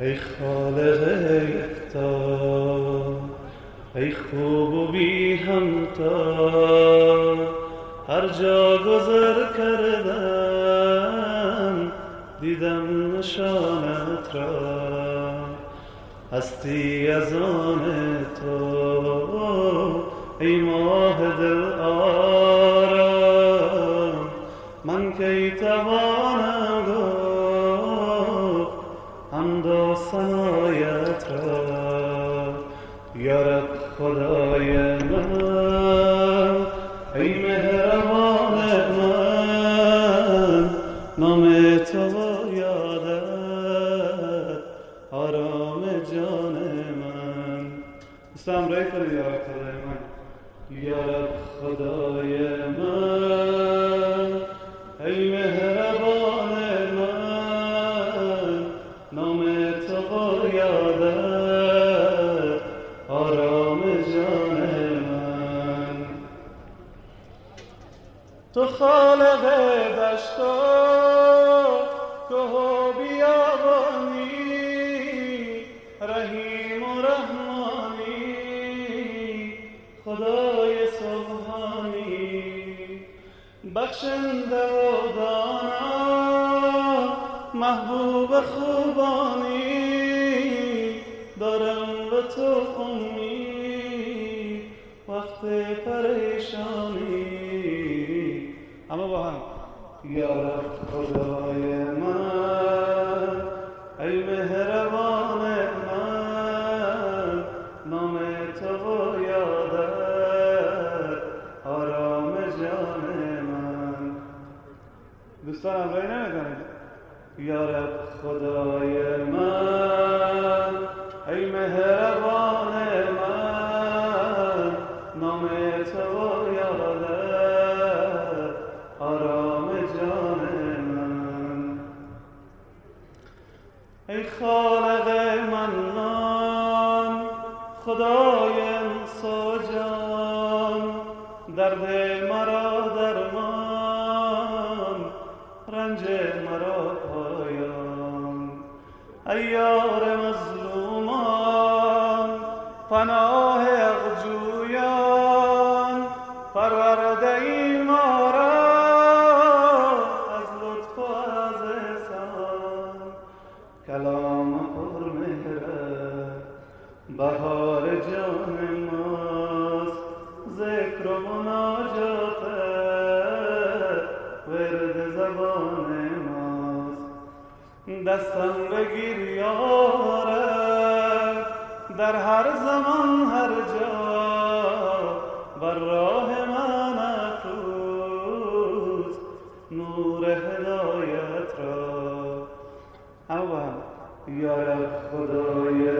ای خالق یکتا ای خوب و بی همتا هر جا گذر کردم دیدم نشانت را هستی از آن تو ای ماه دل آرام من کی توانم سنایت را یارب خدای من، ای مهربان من، نام تو با یادت آرام جان من. سلام رای کنید یارب خدای من. یارب خدای من، ای مهربان آرام جان من تو خالق دشت و که و بیابانی رحیم و رحمانی، خدای سبحانی، بخشنده و دانا، محبوب خوبانی، دارم به تو امید. وقت پریشانی۔ اما با یا رب خدای من، ای مهربان من، نام تو یادت آرام جان من۔ دوستان همراهی نمیکنید یا رب خدای خدای سوجان، درد مرا درمان، رنج مرا پایان. ایار مظلومان، پناه اغجویان، پرورده ای ما را از لطف و از احسان. کلام پر مهرت بهار جان ماست ذکر و مناجات ورد زبان ماست دستم بگیر یارب در هر زمان هر جا بر راه من افروز نور هدایت را اول یا خدای